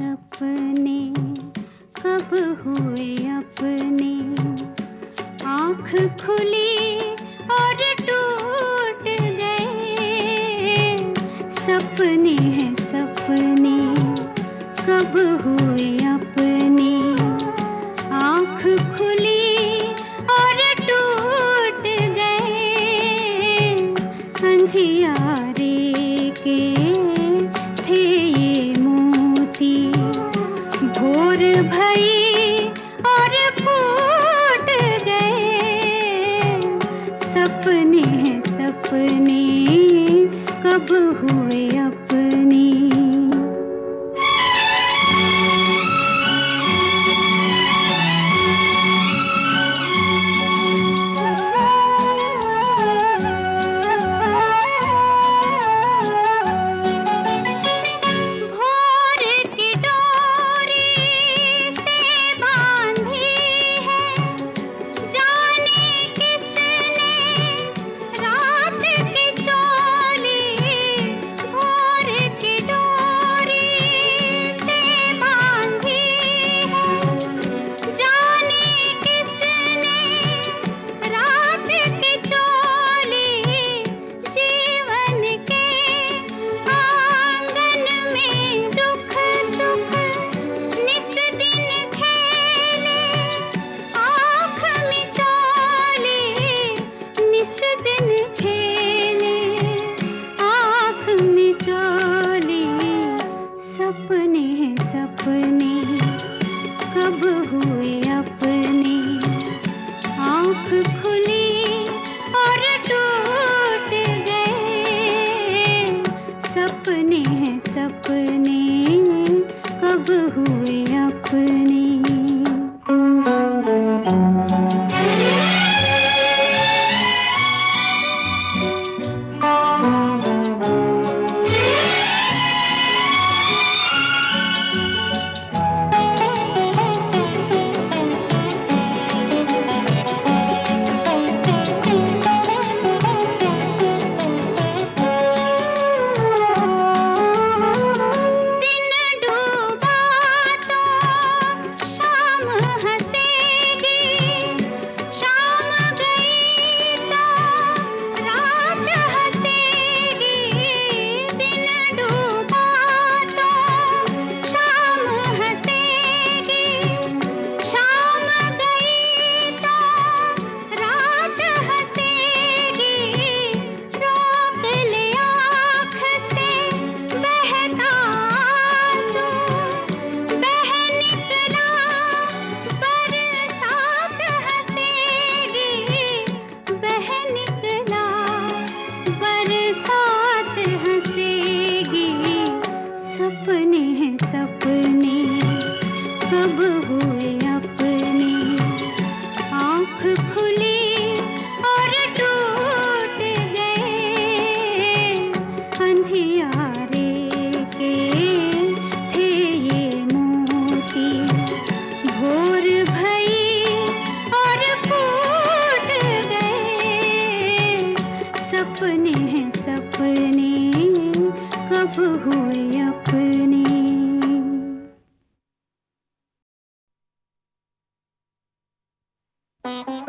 सपने कब हुए अपने? आँख खुली और टूट गए। सपने हैं सपने, कब हुए अपने? आँख खुली और टूट गए, अंधियारे के भाई और फूट गए। सपने कब हुए अब?